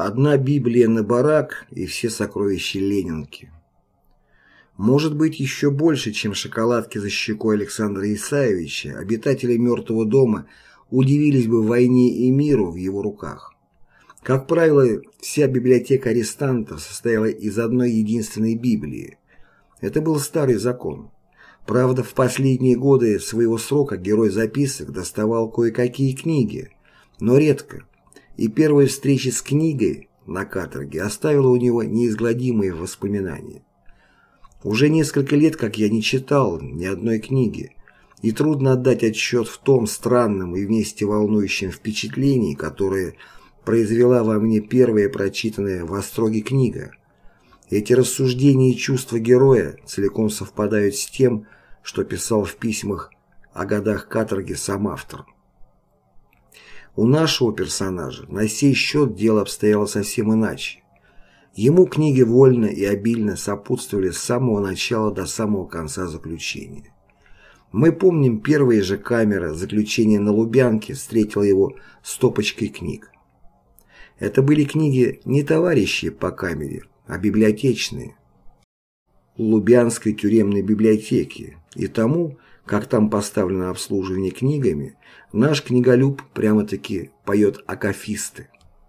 Одна Библия на барак и все сокровища Ленинки. Может быть, еще больше, чем шоколадки за щекой Александра Исаевича, обитатели мертвого дома удивились бы войне и миру в его руках. Как правило, вся библиотека арестантов состояла из одной единственной Библии. Это был старый закон. Правда, в последние годы своего срока герой записок доставал кое-какие книги, но редко, и первая встреча с книгой на каторге оставила у него неизгладимые воспоминания. Уже несколько лет, как я не читал ни одной книги, и трудно отдать отчет в том странном и вместе волнующем впечатлении, которое произвела во мне первая прочитанная в Остроге книга. Эти рассуждения и чувства героя целиком совпадают с тем, что писал в письмах о годах каторги сам автор. У нашего персонажа на сей счет дело обстояло совсем иначе. Ему книги вольно и обильно сопутствовали с самого начала до самого конца заключения. Мы помним, первая же камера заключения на Лубянке встретила его стопочкой книг. Это были книги не товарищи по камере, а библиотечные. Лубянской тюремной библиотеки, и тому, как там поставлено обслуживание книгами, наш книголюб прямо-таки поет акафисты.